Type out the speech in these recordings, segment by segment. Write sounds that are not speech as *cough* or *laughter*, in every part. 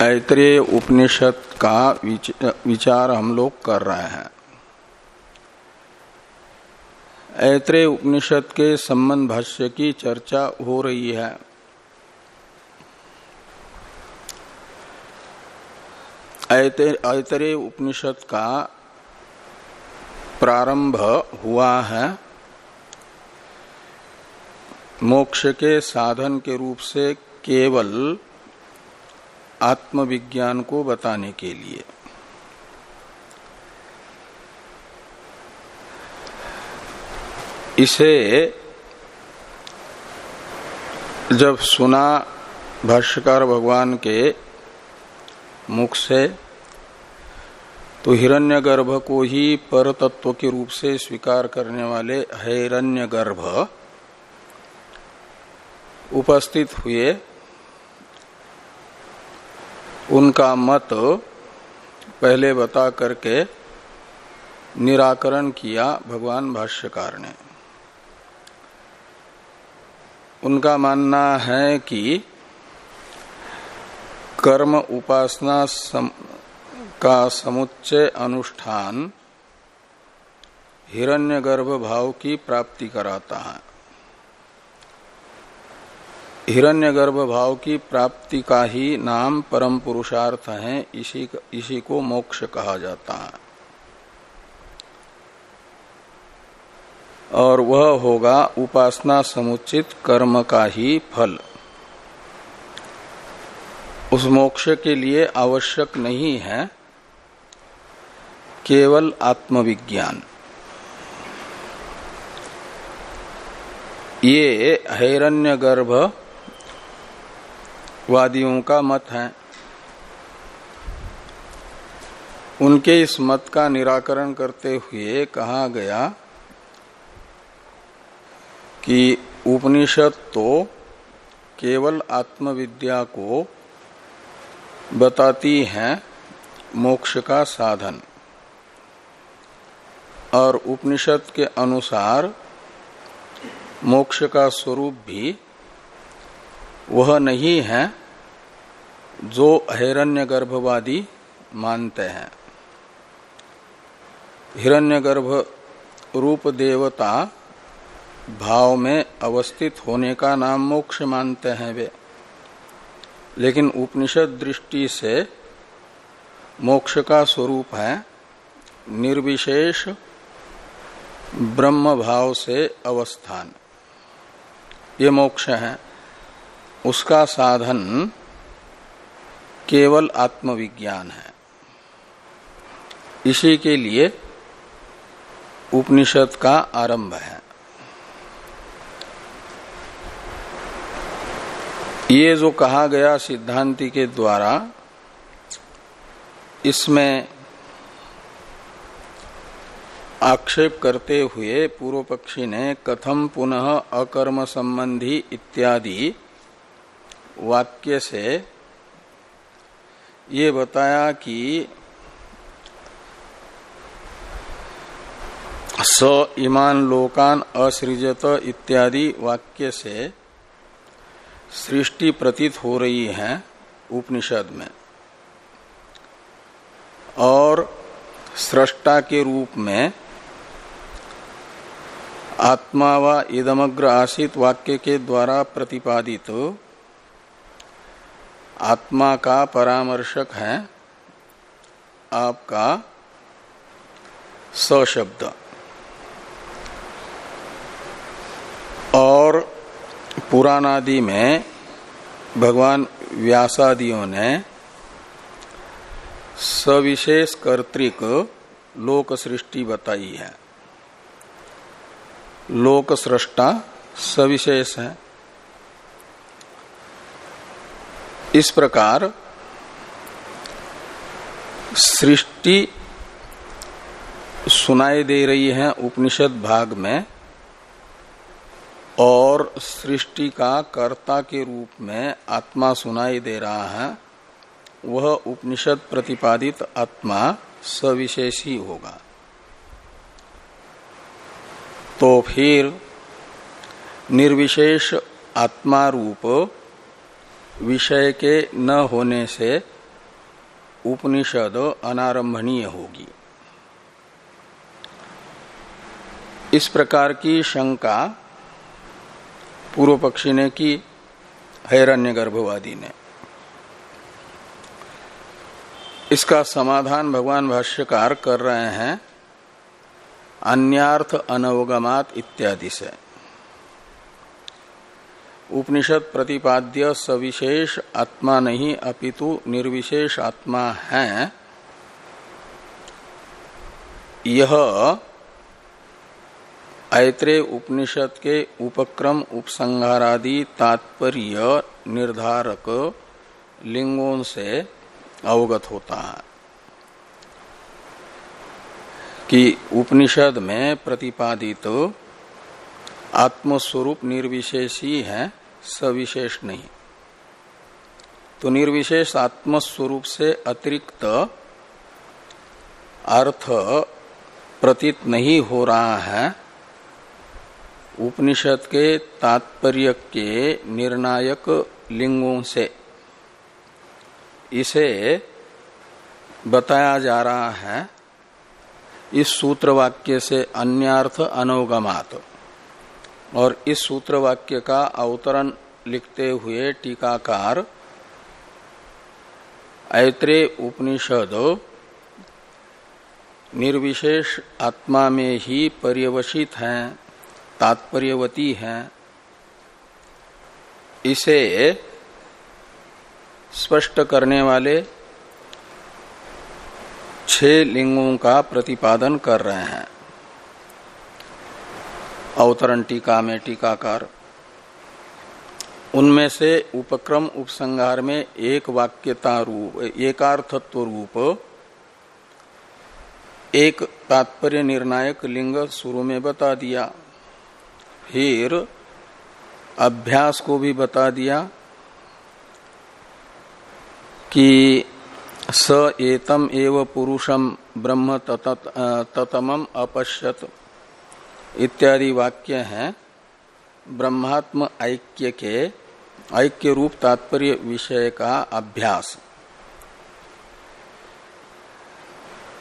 ऐत्रेय उपनिषद का विचार हम लोग कर रहे हैं। ऐत्रेय उपनिषद के संबंध भाष्य की चर्चा हो रही है। ऐतरेय उपनिषद का प्रारंभ हुआ है। मोक्ष के साधन के रूप से केवल आत्मविज्ञान को बताने के लिए। इसे जब सुना भाष्यकार भगवान के मुख से तो हिरण्यगर्भ को ही पर तत्व के रूप से स्वीकार करने वाले हिरण्यगर्भ उपस्थित हुए उनका मत पहले बता करके निराकरण किया भगवान भाष्यकार ने। उनका मानना है कि कर्म उपासना सम, का समुच्चय अनुष्ठान हिरण्यगर्भ भाव की प्राप्ति कराता है। हिरण्यगर्भ भाव की प्राप्ति का ही नाम परम पुरुषार्थ है, इसी इसी को मोक्ष कहा जाता है। और वह होगा उपासना समुचित कर्म का ही फल। उस मोक्ष के लिए आवश्यक नहीं है, केवल आत्मविज्ञान। ये हिरण्यगर्भ वादियों का मत है। उनके इस मत का निराकरण करते हुए कहा गया कि उपनिषद तो केवल आत्मविद्या को बताती है मोक्ष का साधन और उपनिषद के अनुसार मोक्ष का स्वरूप भी वह नहीं है जो हिरण्य गर्भवादी मानते हैं। हिरण्यगर्भ रूप देवता भाव में अवस्थित होने का नाम मोक्ष मानते हैं वे। लेकिन उपनिषद दृष्टि से मोक्ष का स्वरूप है निर्विशेष ब्रह्म भाव से अवस्थान। ये मोक्ष है। उसका साधन केवल आत्मविज्ञान है। इसी के लिए उपनिषद का आरंभ है। ये जो कहा गया सिद्धांति के द्वारा, इसमें आक्षेप करते हुए पूर्व पक्षी ने कथम पुनः अकर्म संबंधी इत्यादि वाक्य से ये बताया कि स इमान लोकान असृजत इत्यादि वाक्य से सृष्टि प्रतीत हो रही है उपनिषद में। और सृष्टा के रूप में आत्मा व इदमग्र आसित वाक्य के द्वारा प्रतिपादित आत्मा का परामर्शक है आपका सशब्द। और पुराणादि में भगवान व्यासादियों ने सविशेष कर्तिक लोक सृष्टि बताई है। लोक सृष्टा सविशेष है। इस प्रकार सृष्टि सुनाई दे रही है उपनिषद भाग में और सृष्टि का कर्ता के रूप में आत्मा सुनाई दे रहा है, वह उपनिषद प्रतिपादित आत्मा सविशेषी होगा। तो फिर निर्विशेष आत्मा रूप विषय के न होने से उपनिषद अनारंभणीय होगी। इस प्रकार की शंका पूर्व पक्षी ने की हैरण्य गर्भवादी ने। इसका समाधान भगवान भाष्यकार कर रहे हैं, अन्यार्थ अनवगमात इत्यादि से। उपनिषद प्रतिपाद्य सविशेष आत्मा नहीं, अपितु निर्विशेष आत्मा है। यह ऐत्रे उपनिषद के उपक्रम, उपसंहारादि तात्पर्य निर्धारक लिंगों से अवगत होता है कि उपनिषद में प्रतिपादित आत्मस्वरूप निर्विशेष ही है सविशेष नहीं। तो निर्विशेष आत्मस्वरूप से अतिरिक्त अर्थ प्रतीत नहीं हो रहा है। उपनिषद के तात्पर्य के निर्णायक लिंगों से इसे बताया जा रहा है। इस सूत्र वाक्य से अन्यर्थ अनोगमात। और इस सूत्र वाक्य का अवतरण लिखते हुए टीकाकार ऐत्रे उपनिषद, निर्विशेष आत्मा में ही पर्यवसित हैं, तात्पर्यवती हैं। इसे स्पष्ट करने वाले छह लिंगों का प्रतिपादन कर रहे हैं। अवतरण टीका में टीकाकार। उनमें से उपक्रम उपसंहार में एक वाक्यता रूप एकार्थत्व रूप, एक तात्पर्य निर्णायक लिंग शुरू में बता दिया फिर अभ्यास को भी बता दिया कि स एतम एव पुरुषम ब्रह्म ततमम अपश्यत। इत्यादि वाक्य हैं। ब्रह्मात्म ऐक्य के ऐक्य रूप तात्पर्य विषय का अभ्यास।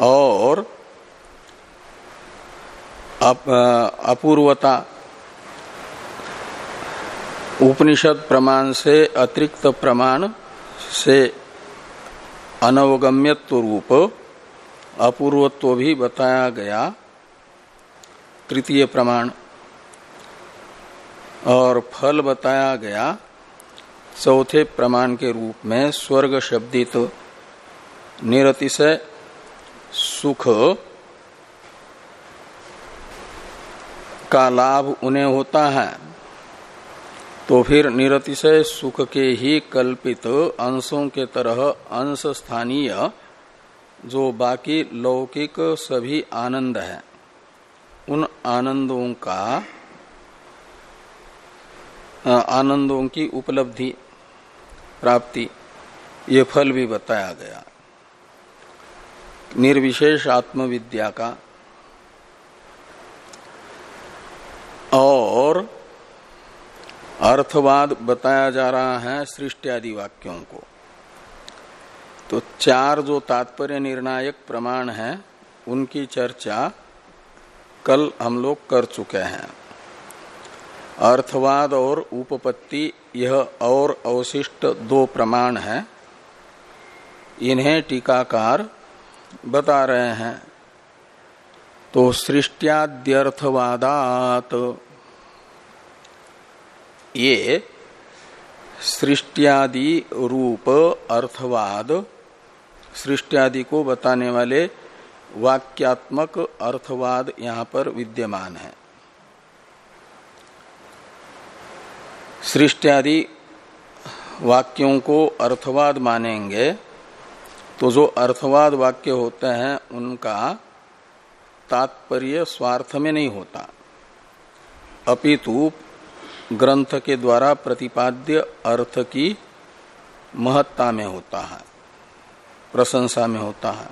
और अप, अपूर्वता उपनिषद प्रमाण से अतिरिक्त प्रमाण से अनवगम्यत्व रूप अपूर्वत्व भी बताया गया। तृतीय प्रमाण। और फल बताया गया, चौथे प्रमाण के रूप में स्वर्ग शब्दित, निरतिशय, सुख, का लाभ उन्हें होता है। तो फिर निरतिशय सुख के ही कल्पित अंशों के तरह अंश स्थानीय, जो बाकी लौकिक सभी आनंद है। उन आनंदों का आनंदों की उपलब्धि, प्राप्ति, ये फल भी बताया गया। निर्विशेष आत्मविद्या का। और अर्थवाद बताया जा रहा है सृष्टि आदि वाक्यों को। तो चार जो तात्पर्य निर्णायक प्रमाण है, उनकी चर्चा कल हम लोग कर चुके हैं। अर्थवाद और उपपत्ति, यह और अवशिष्ट दो प्रमाण हैं। इन्हें टीकाकार बता रहे हैं। तो सृष्टियाद्यर्थवादात। ये सृष्टियादि रूप अर्थवाद, सृष्टियादि को बताने वाले वाक्यात्मक अर्थवाद यहाँ पर विद्यमान है। सृष्टियादि वाक्यों को अर्थवाद मानेंगे तो जो अर्थवाद वाक्य होते हैं, उनका तात्पर्य स्वार्थ में नहीं होता। अपितु ग्रंथ के द्वारा प्रतिपाद्य अर्थ की महत्ता में होता है, प्रशंसा में होता है।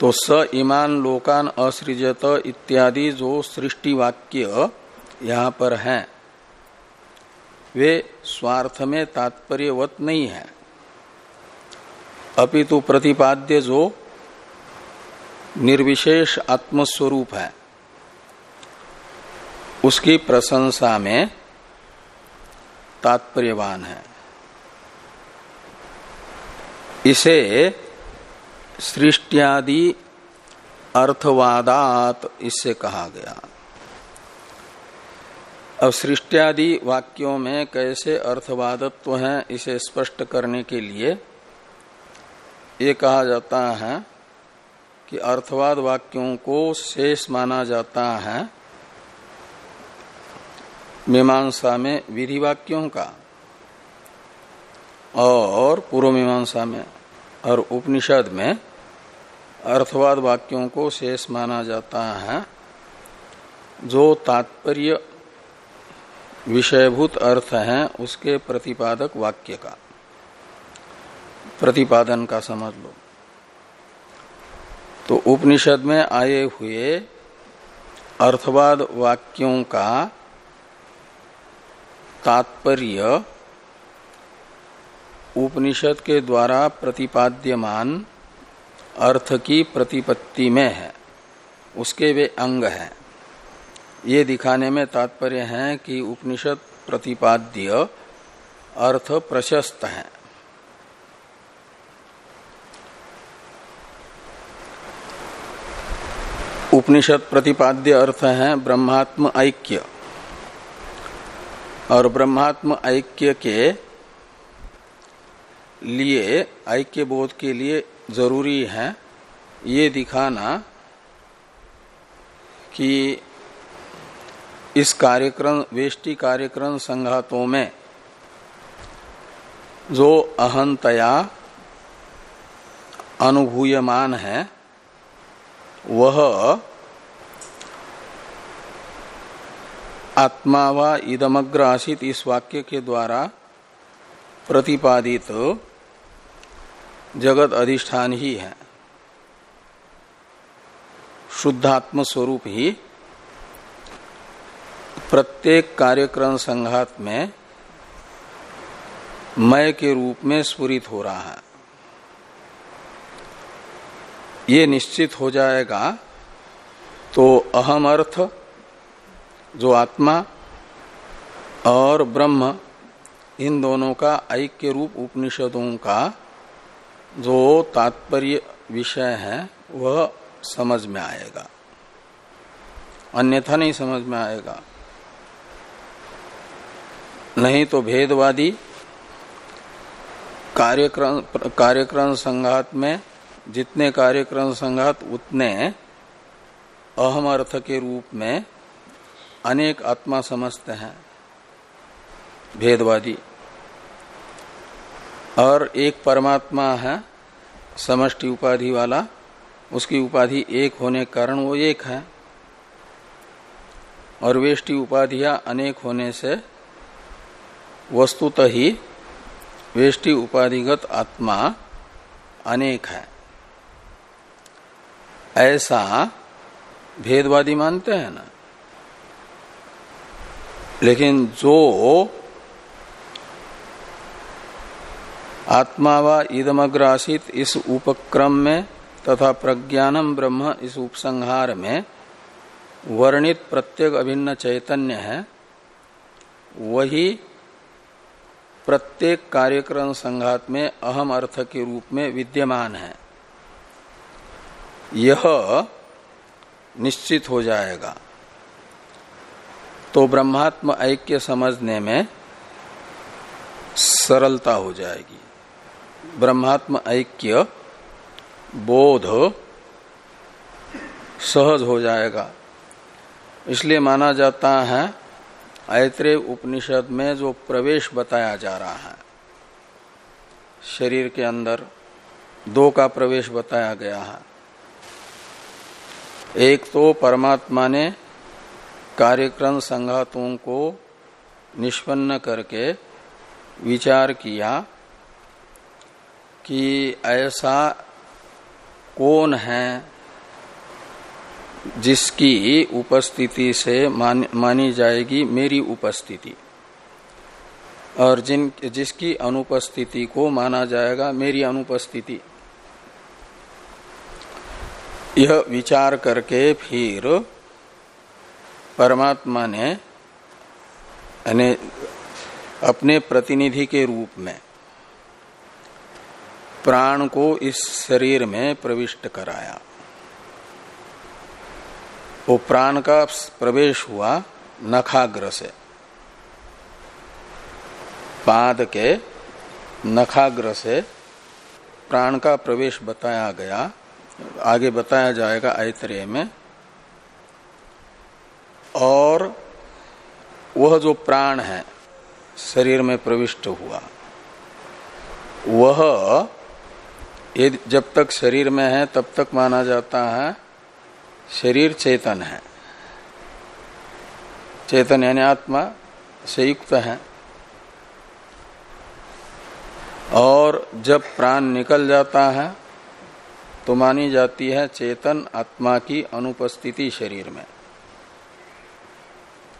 तो स ईमान लोकान असृजत इत्यादि जो सृष्टि वाक्य यहाँ पर हैं। वे स्वार्थ में तात्पर्यवत नहीं है। अपितु प्रतिपाद्य जो निर्विशेष आत्मस्वरूप है। उसकी प्रशंसा में तात्पर्यवान है। इसे सृष्टियादि अर्थवादात इससे कहा गया। अब सृष्टियादि वाक्यों में कैसे अर्थवादत्व तो है, इसे स्पष्ट करने के लिए ये कहा जाता है कि अर्थवाद वाक्यों को शेष माना जाता है मीमांसा में विधि वाक्यों का और पूर्व मीमांसा में और उपनिषद में अर्थवाद वाक्यों को शेष माना जाता है। जो तात्पर्य विषयभूत अर्थ है, उसके प्रतिपादक वाक्य का। प्रतिपादन का समझ लो। तो उपनिषद में आए हुए अर्थवाद वाक्यों का तात्पर्य उपनिषद के द्वारा प्रतिपाद्यमान अर्थ की प्रतिपत्ति में है, उसके वे अंग हैं। ये दिखाने में तात्पर्य है कि उपनिषद प्रतिपाद्य अर्थ प्रशस्त है। उपनिषद प्रतिपाद्य अर्थ है ब्रह्मात्म ऐक्य, और ब्रह्मात्म ऐक्य के लिए ऐक्य बोध के लिए ज़रूरी है ये दिखाना कि इस कार्यक्रम, वेष्टि कार्यक्रम संघातों में जो अहंतया अनुभूयमान है, वह आत्मा व इदमग्र आसित इस वाक्य के द्वारा प्रतिपादित जगत अधिष्ठान ही है। शुद्धात्म स्वरूप ही प्रत्येक कार्यक्रम संघात में मय के रूप में स्फुरित हो रहा है। ये निश्चित हो जाएगा तो अहम अर्थ जो आत्मा और ब्रह्म इन दोनों का ऐक्य रूप उपनिषदों का जो तात्पर्य विषय है, वह समझ में आएगा। अन्यथा नहीं समझ में आएगा। नहीं तो भेदवादी कार्यक्रम कार्यक्रम संघात में, जितने कार्यक्रम संघात, उतने अहम अर्थ के रूप में अनेक आत्मा समझते हैं, भेदवादी। और एक परमात्मा है, समष्टि उपाधि वाला, उसकी उपाधि एक होने के कारण वो एक है। और वेष्टि उपाधियाँ अनेक होने से वस्तुत ही वेष्टि उपाधिगत आत्मा अनेक है। ऐसा भेदवादी मानते हैं ना। लेकिन जो आत्मा व ईदमग्रासित इस उपक्रम में तथा प्रज्ञानम ब्रह्म इस उपसंहार में। वर्णित प्रत्येक अभिन्न चैतन्य है। वही प्रत्येक कार्यक्रम संघात में अहम अर्थ के रूप में विद्यमान है। यह निश्चित हो जाएगा। तो ब्रह्मात्म ऐक्य समझने में सरलता हो जाएगी। ब्रह्मात्म ऐक्य बोध सहज हो जाएगा। इसलिए माना जाता है, ऐत्रेय उपनिषद में जो प्रवेश बताया जा रहा है, शरीर के अंदर दो का प्रवेश बताया गया है। एक तो परमात्मा ने कार्यक्रम संघातों को निष्पन्न करके विचार किया कि ऐसा कौन है जिसकी उपस्थिति से मान, मानी जाएगी मेरी उपस्थिति? और जिन जिसकी अनुपस्थिति को माना जाएगा मेरी अनुपस्थिति? यह विचार करके फिर परमात्मा ने अपने प्रतिनिधि के रूप में प्राण को इस शरीर में प्रविष्ट कराया। वो प्राण का प्रवेश हुआ नखाग्र से। पाद के नखाग्र से प्राण का प्रवेश बताया गया। आगे बताया जाएगा ऐतरेय में। और वह जो प्राण है, शरीर में प्रविष्ट हुआ, वह ये जब तक शरीर में है, तब तक माना जाता है, शरीर चेतन है। चेतन यानी आत्मा से युक्त है। और जब प्राण निकल जाता है तो मानी जाती है चेतन आत्मा की अनुपस्थिति शरीर में।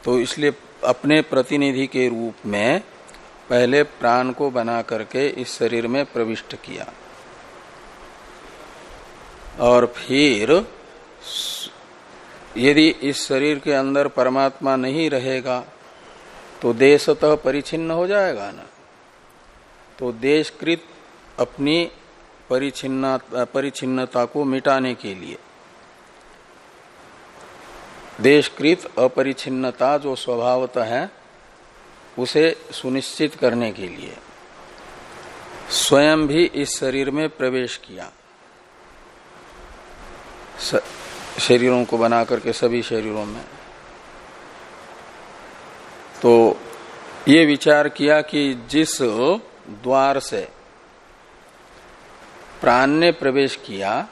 तो इसलिए अपने प्रतिनिधि के रूप में पहले प्राण को बना करके इस शरीर में प्रविष्ट किया। और फिर यदि इस शरीर के अंदर परमात्मा नहीं रहेगा तो देशतः परिचिन्न हो जाएगा ना। तो देशकृत अपनी परिचिन्ना, परिचिन्नता को मिटाने के लिए। देशकृत अपरिचिन्नता जो स्वभावतः है, उसे सुनिश्चित करने के लिए। स्वयं भी इस शरीर में प्रवेश किया। शरीरों को बना करके सभी शरीरों में। तो ये विचार किया कि जिस द्वार से प्राण ने प्रवेश किया,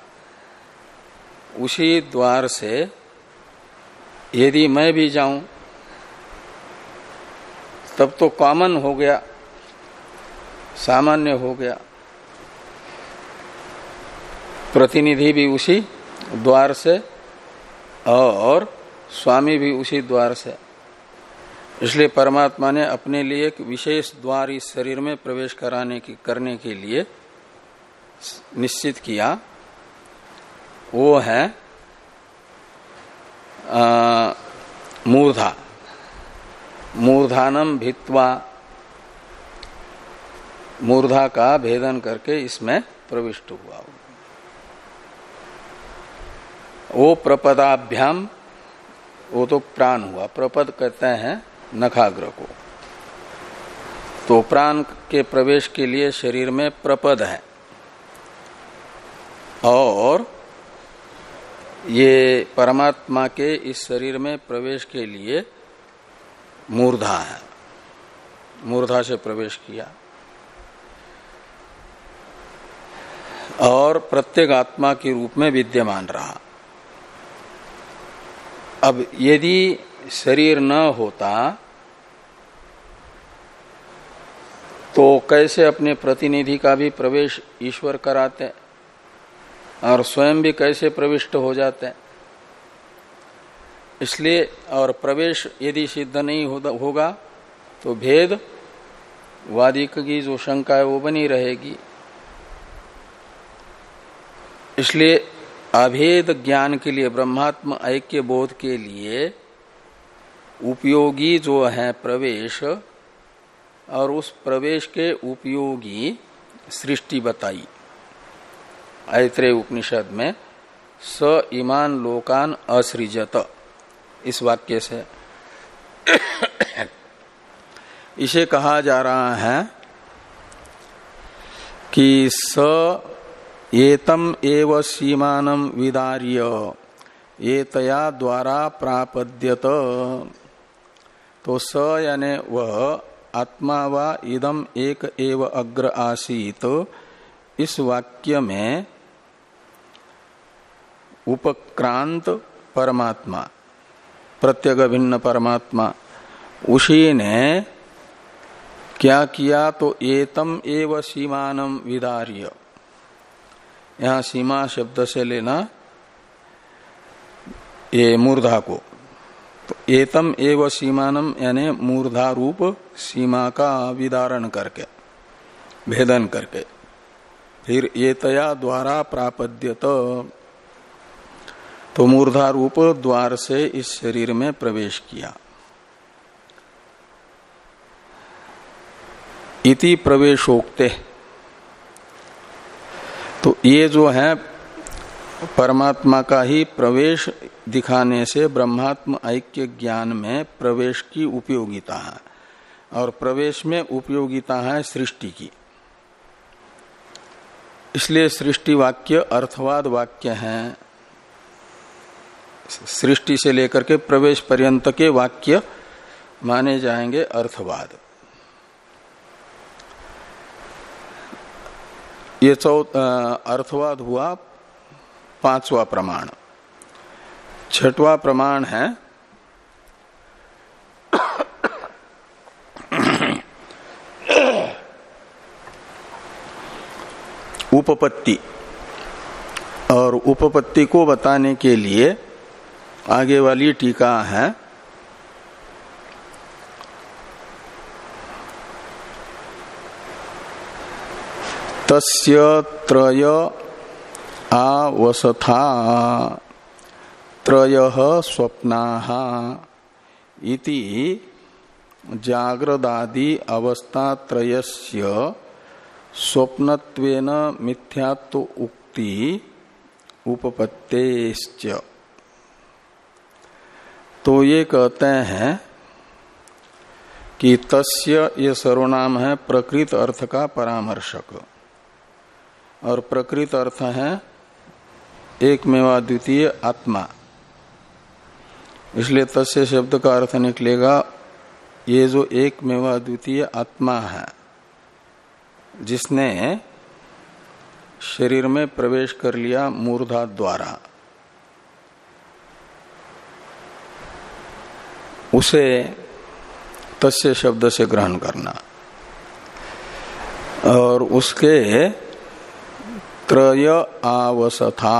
उसी द्वार से यदि मैं भी जाऊँ, तब तो कॉमन हो गया, सामान्य हो गया। प्रतिनिधि भी उसी द्वार से, और स्वामी भी उसी द्वार से। इसलिए परमात्मा ने अपने लिए एक विशेष द्वार इस शरीर में प्रवेश कराने की, करने के लिए निश्चित किया। वो है मूर्धा। मूर्धानम भित्वा मूर्धा का भेदन करके इसमें प्रविष्ट हुआ। वो प्रपदाभ्याम, वो तो प्राण हुआ। प्रपद कहते हैं नखाग्र को। तो प्राण के प्रवेश के लिए शरीर में प्रपद है। और ये परमात्मा के इस शरीर में प्रवेश के लिए मूर्धा है। मूर्धा से प्रवेश किया। और प्रत्येक आत्मा के रूप में विद्यमान रहा। अब यदि शरीर न होता तो कैसे अपने प्रतिनिधि का भी प्रवेश ईश्वर कराते और स्वयं भी कैसे प्रविष्ट हो जाते? इसलिए और प्रवेश यदि सिद्ध नहीं होगा तो भेद वादिक की जो शंका है वो बनी रहेगी। इसलिए अभेद ज्ञान के लिए, ब्रह्मात्म ऐक्य बोध के लिए उपयोगी जो है प्रवेश, और उस प्रवेश के उपयोगी सृष्टि बताई। ऐत्रेय उपनिषद में, स ईमान लोकान असृजत। इस वाक्य से *coughs* इसे कहा जा रहा है कि स एतम एव सीमानम विदार्य। एतया द्वारा प्रापद्यत। तो स यानी वह आत्मा व इदम एक एव अग्र आसीत। इस वाक्य में उपक्रांत परमात्मा, प्रत्यग भिन्न परमात्मा, उसी ने क्या किया तो एतम एव सीमानम विदार्य। यहाँ सीमा शब्द से लेना ये मूर्धा को। तो एतम एव सीमानम यानी मूर्धा रूप सीमा का विदारण करके, भेदन करके। फिर एतया द्वारा प्रापद्यत। तो मूर्धा रूप द्वार से इस शरीर में प्रवेश किया। इति प्रवेशोक्ते। तो ये जो है, परमात्मा का ही प्रवेश दिखाने से ब्रह्मात्म ऐक्य ज्ञान में प्रवेश की उपयोगिता है। और प्रवेश में उपयोगिता है सृष्टि की। इसलिए सृष्टि वाक्य अर्थवाद वाक्य है। सृष्टि से लेकर के प्रवेश पर्यंत के वाक्य माने जाएँगे अर्थवाद। ये चौ अर्थवाद हुआ पांचवा प्रमाण। छठवा प्रमाण है, उपपत्ति। और उपपत्ति को बताने के लिए आगे वाली टीका है तस्य त्रय आवसथा। त्रय स्वप्ना इति जाग्रदादि अवस्था त्रयस्य स्वप्नत्वेन मिथ्यात्व उक्ति उपपत्तेश्च। तो ये कहते हैं कि तस्य ये सर्वनाम है प्रकृत अर्थ का परामर्शक। और प्रकृत अर्थ है एक मेवा द्वितीय आत्मा। इसलिए तस्य शब्द का अर्थ निकलेगा, ये जो एक मेवा द्वितीय आत्मा है, जिसने शरीर में प्रवेश कर लिया मूर्धा द्वारा। उसे तस्य शब्द से ग्रहण करना। और उसके त्रय आवसथा।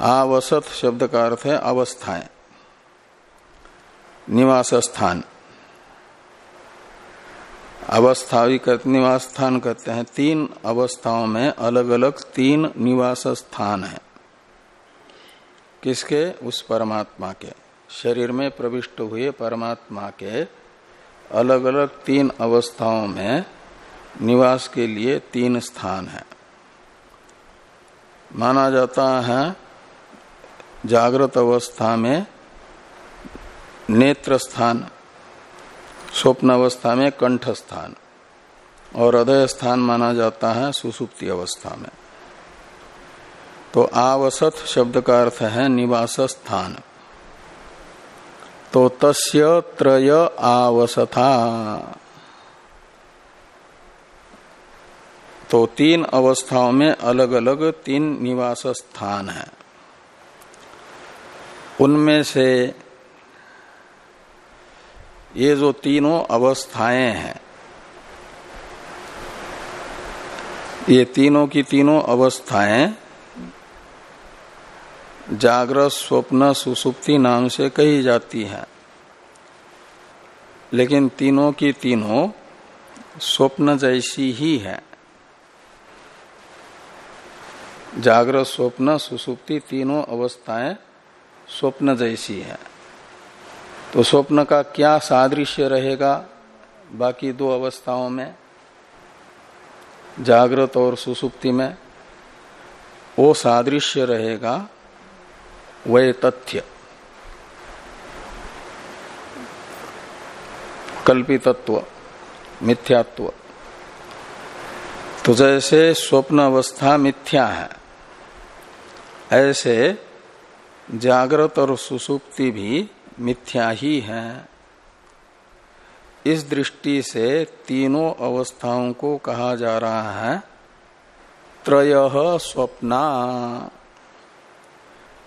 आवसत शब्द का अर्थ है अवस्थाएँ। निवास स्थान अवस्था निवास स्थान कहते हैं। तीन अवस्थाओं में अलग अलग तीन निवास स्थान है। किसके? उस परमात्मा के। शरीर में प्रविष्ट हुए परमात्मा के अलग अलग तीन अवस्थाओं में निवास के लिए तीन स्थान है। माना जाता है, जागृत अवस्था में नेत्र स्थान, स्वप्न अवस्था में कंठ स्थान, और हृदय स्थान माना जाता है सुसुप्ति अवस्था में। तो आवसत शब्द का अर्थ है निवास स्थान। तो तस्य त्रय आवसथा। तो तीन अवस्थाओं में अलग अलग तीन निवास स्थान है। उनमें से ये जो तीनों अवस्थाएँ हैं, ये तीनों की तीनों अवस्थाएँ जागृत, स्वप्न, सुसुप्ति नाम से कही जाती है। लेकिन तीनों की तीनों स्वप्न जैसी ही है। जागृत स्वप्न सुसुप्ति तीनों अवस्थाएँ स्वप्न जैसी है। तो स्वप्न का क्या सादृश्य रहेगा बाकी दो अवस्थाओं में? जागृत और सुसुप्ति में वो सादृश्य रहेगा वह तथ्य। कल्पितत्व, मिथ्यात्व। तो जैसे स्वप्न अवस्था मिथ्या है ऐसे जागृत और सुसुप्ति भी मिथ्या ही है। इस दृष्टि से तीनों अवस्थाओं को कहा जा रहा है, त्रय स्वप्ना।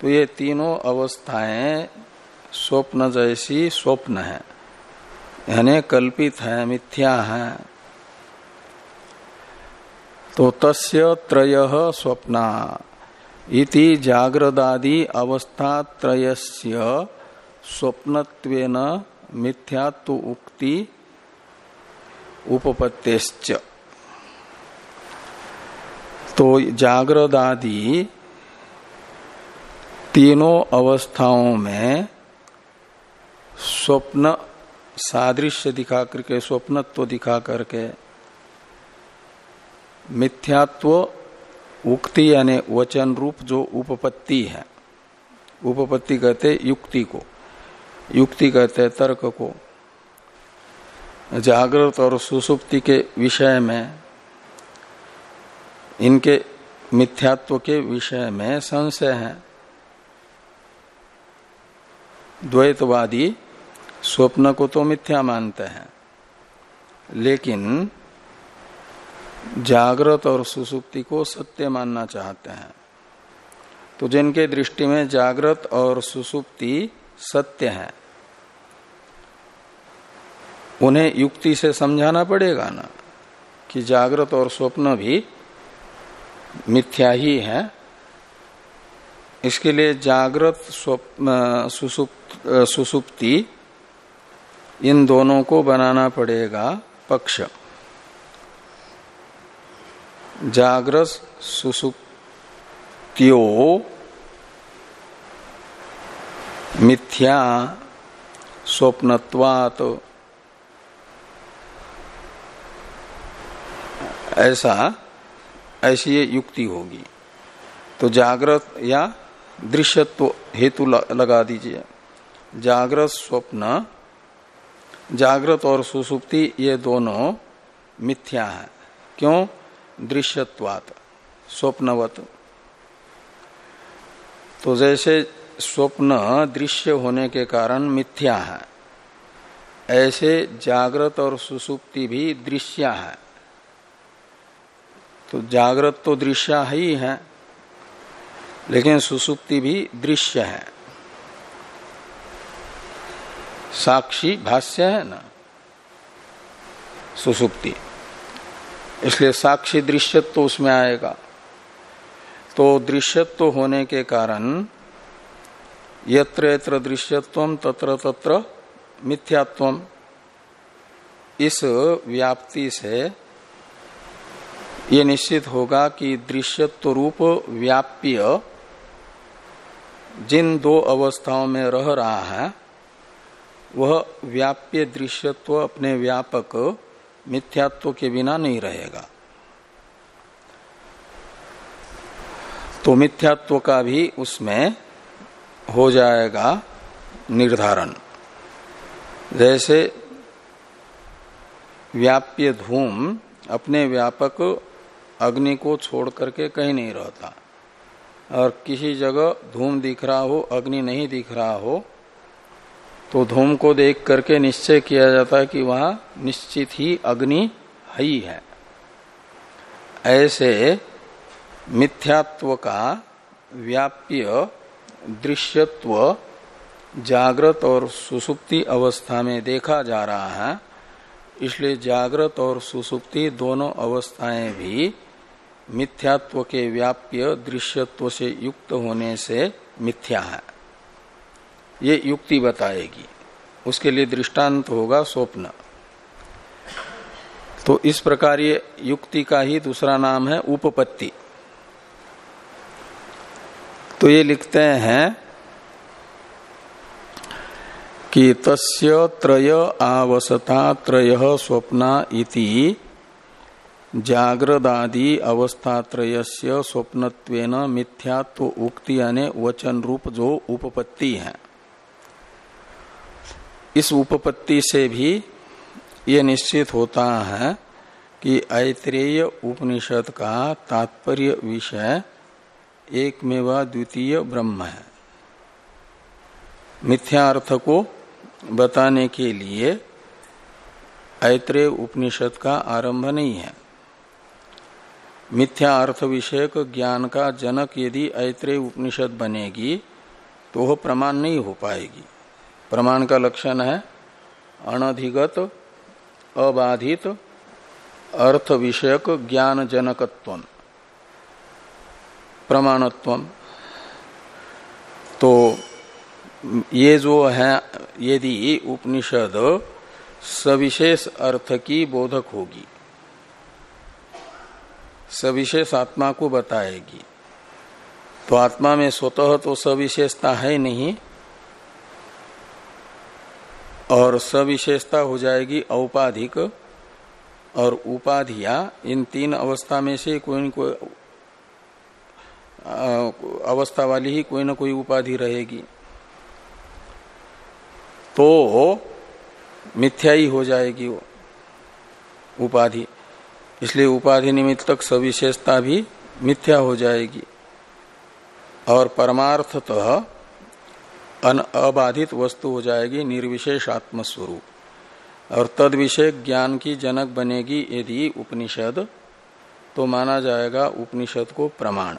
तो ये तीनों अवस्थाएँ स्वप्न जैसी स्वप्न है, यानी कल्पित है, मिथ्या है। तो तस्य त्रय स्वप्ना। इति जागृदादि अवस्था त्रयस्य स्वप्नत्वेन मिथ्यात्व उक्ति उपपत्तेश्च। तो जागृत आदि तीनों अवस्थाओं में स्वप्न सादृश्य दिखा करके, स्वप्नत्व दिखा करके, मिथ्यात्व उक्ति यानी वचन रूप जो उपपत्ति है। उपपत्ति कहते युक्ति को। युक्ति कहते तर्क को। जागृत और सुसुप्ति के विषय में, इनके मिथ्यात्व के विषय में संशय है। द्वैतवादी स्वप्न को तो मिथ्या मानते हैं, लेकिन जागृत और सुसुप्ति को सत्य मानना चाहते हैं। तो जिनके दृष्टि में जागृत और सुसुप्ति सत्य है, उन्हें युक्ति से समझाना पड़ेगा ना कि जागृत और स्वप्न भी मिथ्या ही है। इसके लिए जागृत, स्वप्न, सुसुप्ति इन दोनों को बनाना पड़ेगा पक्ष। जागृत सुसुप्तियो मिथ्या स्वप्नत्वात। ऐसा, ऐसी ये युक्ति होगी। तो जागृत या दृश्यत्व हेतु लगा दीजिए। जागृत स्वप्न जागृत और सुसुप्ति ये दोनों मिथ्या है। क्यों? दृश्यत्वात, स्वप्नवत। तो जैसे स्वप्न दृश्य होने के कारण मिथ्या है, ऐसे जागृत और सुसुप्ति भी दृश्य है। तो जागृत तो दृश्य ही है, लेकिन सुसुप्ति भी दृश्य है। साक्षी भाष्य है ना, सुसुप्ति। इसलिए साक्षी दृश्यत्व तो उसमें आएगा। तो दृश्यत्व तो होने के कारण यत्र यत्र दृश्यत्व, तत्र तत्र मिथ्यात्व। इस व्याप्ति से ये निश्चित होगा कि दृश्यत्व रूप व्याप्य जिन दो अवस्थाओं में रह रहा है, वह व्याप्य दृश्यत्व अपने व्यापक मिथ्यात्व के बिना नहीं रहेगा। तो मिथ्यात्व का भी उसमें हो जाएगा निर्धारण। जैसे व्याप्य धूम अपने व्यापक अग्नि को छोड़ करके कहीं नहीं रहता। और किसी जगह धूम दिख रहा हो, अग्नि नहीं दिख रहा हो तो धूम को देख करके निश्चय किया जाता है कि वहाँ निश्चित ही अग्नि ही है ऐसे मिथ्यात्व का व्याप्य दृश्यत्व जागृत और सुसुप्ति अवस्था में देखा जा रहा है। इसलिए जागृत और सुसुप्ति दोनों अवस्थाएँ भी मिथ्यात्व के व्याप्य दृश्यत्व से युक्त होने से मिथ्या है। ये युक्ति बताएगी। उसके लिए दृष्टांत होगा स्वप्न। तो इस प्रकार ये युक्ति का ही दूसरा नाम है उपपत्ति। तो ये लिखते हैं कि तस्य त्रय आवसता त्रय स्वप्ना इति जागृदादि अवस्थात्रयस्य स्वप्नत्वेन मिथ्यात्व उक्ति यानी वचन रूप जो उपपत्ति है। इस उपपत्ति से भी ये निश्चित होता है कि ऐत्रेय उपनिषद का तात्पर्य विषय एक मेवा द्वितीय ब्रह्म है। मिथ्या अर्थ को बताने के लिए ऐत्रेय उपनिषद का आरंभ नहीं है। मिथ्या अर्थ विषयक ज्ञान का जनक यदि ऐत्रेय उपनिषद बनेगी तो वह प्रमाण नहीं हो पाएगी। प्रमाण का लक्षण है अनधिगत, अबाधित अर्थ विषयक ज्ञान जनकत्व प्रमाणत्व तो ये जो है, यदि उपनिषद सविशेष अर्थ की बोधक होगी, सविशेष आत्मा को बताएगी तो आत्मा में स्वतः तो सविशेषता है नहीं और सविशेषता हो जाएगी औपाधिक और उपाधिया। इन तीन अवस्था में से कोई न कोई अवस्था वाली ही कोई ना कोई उपाधि रहेगी। तो मिथ्या ही हो जाएगी वो उपाधि। इसलिए उपाधि निमित्तक सविशेषता भी मिथ्या हो जाएगी। और परमार्थतः अबाधित वस्तु हो जाएगी निर्विशेष आत्मस्वरूप और तद विषय ज्ञान की जनक बनेगी यदि उपनिषद तो माना जाएगा उपनिषद को प्रमाण।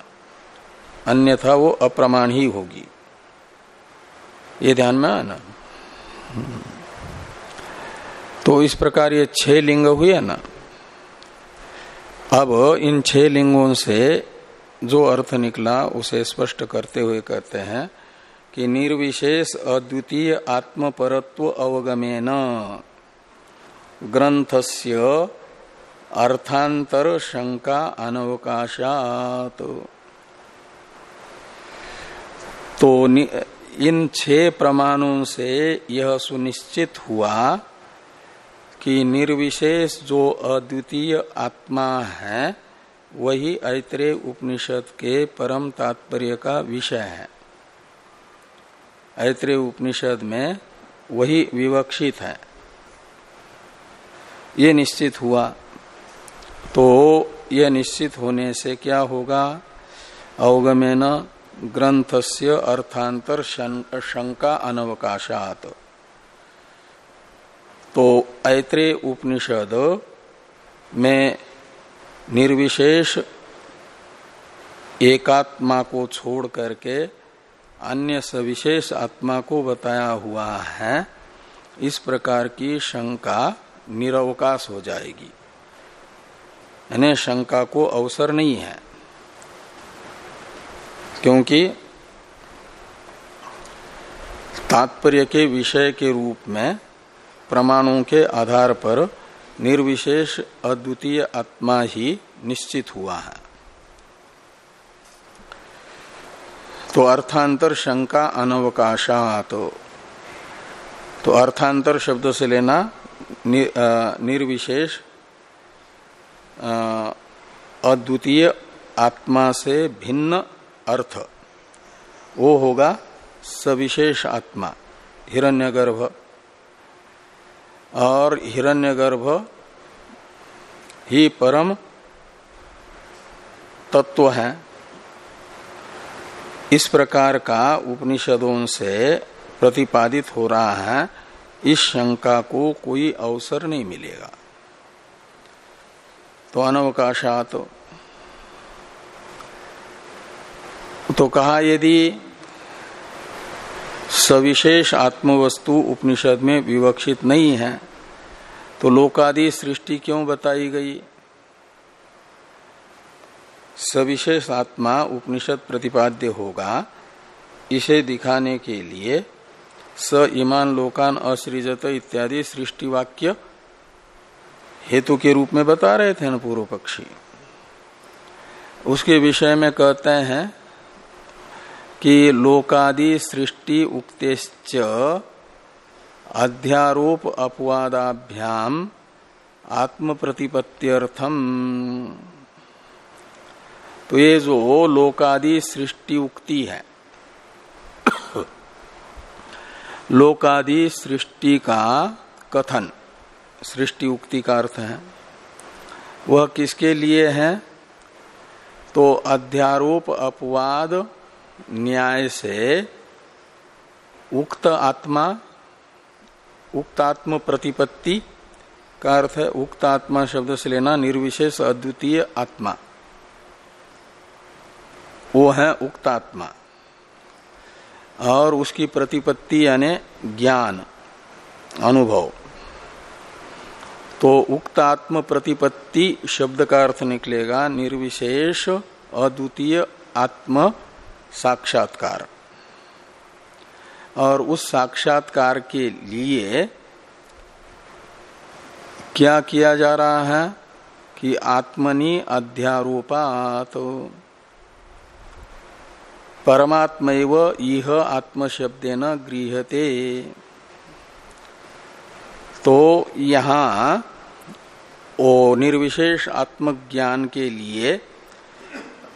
अन्यथा वो अप्रमाण ही होगी। ये ध्यान में आना। तो इस प्रकार ये छह लिंग हुए ना। अब इन छह लिंगों से जो अर्थ निकला, उसे स्पष्ट करते हुए कहते हैं कि निर्विशेष अद्वितीय आत्मपरत्व अवगमेन। ग्रंथस्य अर्थांतर शंका अनवकाशात। तो इन छह प्रमाणों से यह सुनिश्चित हुआ कि निर्विशेष जो अद्वितीय आत्मा है, वही ऐत्रेय उपनिषद के परम तात्पर्य का विषय है। ऐत्रेय उपनिषद में वही विवक्षित है। ये निश्चित हुआ। तो यह निश्चित होने से क्या होगा? अवगमेन ग्रंथस्य अर्थांतर शंका अनवकाशात। तो ऐत्रेय उपनिषद में निर्विशेष एकात्मा को छोड़ करके अन्य सविशेष आत्मा को बताया हुआ है, इस प्रकार की शंका निरवकाश हो जाएगी। यानी शंका को अवसर नहीं है, क्योंकि तात्पर्य के विषय के रूप में प्रमाणों के आधार पर निर्विशेष अद्वितीय आत्मा ही निश्चित हुआ है। तो अर्थांतर शंका अनवकाशात तो अर्थांतर शब्द से लेना निर्विशेष अद्वितीय आत्मा से भिन्न अर्थ। वो होगा सविशेष आत्मा, हिरण्यगर्भ। और हिरण्यगर्भ ही परम तत्व है। इस प्रकार का उपनिषदों से प्रतिपादित हो रहा है इस शंका को कोई अवसर नहीं मिलेगा। तो अनवकाशात। तो, कहा यदि सविशेष आत्मवस्तु उपनिषद में विवक्षित नहीं है तो लोकादि सृष्टि क्यों बताई गई? सविशेष आत्मा उपनिषद प्रतिपाद्य होगा इसे दिखाने के लिए स ईमान लोकान असृजत इत्यादि सृष्टि वाक्य हेतु के रूप में बता रहे थे न पूर्व पक्षी। उसके विषय में कहते हैं कि लोकादि सृष्टि उक्तेश्च अध्यारोप अपवादाभ्याम आत्म प्रतिपत्त्यर्थम तो ये जो लोकादि सृष्टि उक्ति है। *coughs* लोकादि सृष्टि का कथन, सृष्टि उक्ति का अर्थ है। वह किसके लिए है? तो अध्यारोप अपवाद न्याय से उक्त आत्मा, उक्तात्म प्रतिपत्ति का अर्थ है उक्त आत्मा शब्द से लेना निर्विशेष अद्वितीय आत्मा। वो है उक्तात्मा। और उसकी प्रतिपत्ति यानी ज्ञान, अनुभव। तो उक्तात्म प्रतिपत्ति शब्द का अर्थ निकलेगा निर्विशेष अद्वितीय आत्म साक्षात्कार। और उस साक्षात्कार के लिए क्या किया जा रहा है कि आत्मनि अध्यारोपात। परमात्म इह यह न गृहते तो यहाँ ओ निर्विशेष आत्मज्ञान के लिए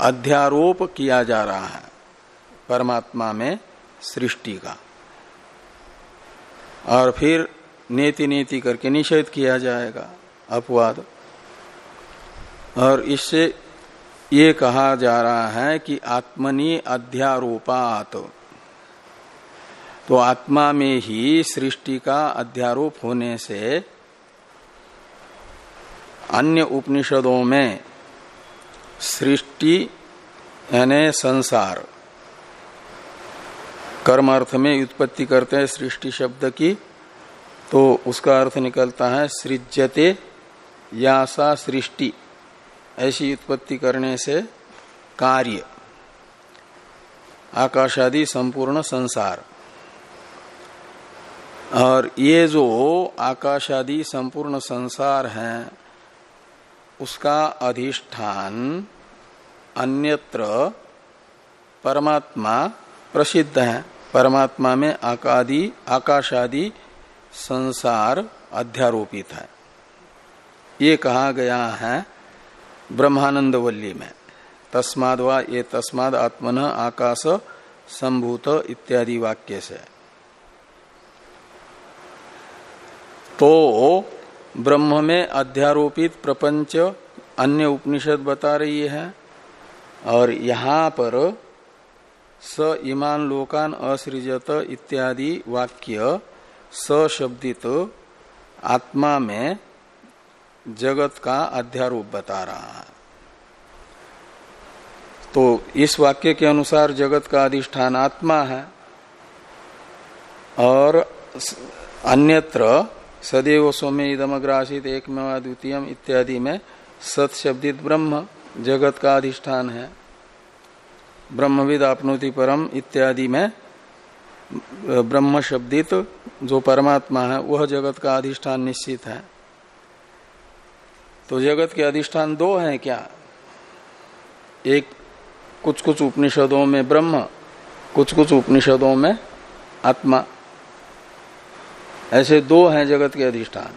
अध्यारोप किया जा रहा है परमात्मा में सृष्टि का। और फिर नेति नेति करके निषेध किया जाएगा अपवाद। और इससे ये कहा जा रहा है कि आत्मनि अध्यारोपात। तो आत्मा में ही सृष्टि का अध्यारोप होने से अन्य उपनिषदों में सृष्टि यानी संसार कर्म अर्थ में उत्पत्ति करते हैं सृष्टि शब्द की तो उसका अर्थ निकलता है सृजते या सा सृष्टि। ऐसी उत्पत्ति करने से कार्य, आकाशादि संपूर्ण संसार। और ये जो आकाशादि संपूर्ण संसार है, उसका अधिष्ठान अन्यत्र परमात्मा प्रसिद्ध है। परमात्मा में आकादि, आकाशादि संसार अध्यारोपित है। ये कहा गया है ब्रह्मानंद वल्ली में। तस्माद व ये तस्माद आत्मन आकाश संभूत इत्यादि वाक्य से। तो ब्रह्म में अध्यारोपित प्रपंच अन्य उपनिषद बता रही है और यहाँ पर स इमान लोकान असृजत इत्यादि वाक्य सशब्दित आत्मा में जगत का अध्यारोप बता रहा है। तो इस वाक्य के अनुसार जगत का अधिष्ठान आत्मा है और अन्यत्र सदैव सौम्य इदमग्रासित एक द्वितीय इत्यादि में सत शब्दित ब्रह्म जगत का अधिष्ठान है। ब्रह्मविद आपनोति परम इत्यादि में ब्रह्म शब्दित जो परमात्मा है, वह जगत का अधिष्ठान निश्चित है। तो जगत के अधिष्ठान दो हैं क्या? एक कुछ कुछ उपनिषदों में ब्रह्म कुछ कुछ उपनिषदों में आत्मा। ऐसे दो हैं जगत के अधिष्ठान।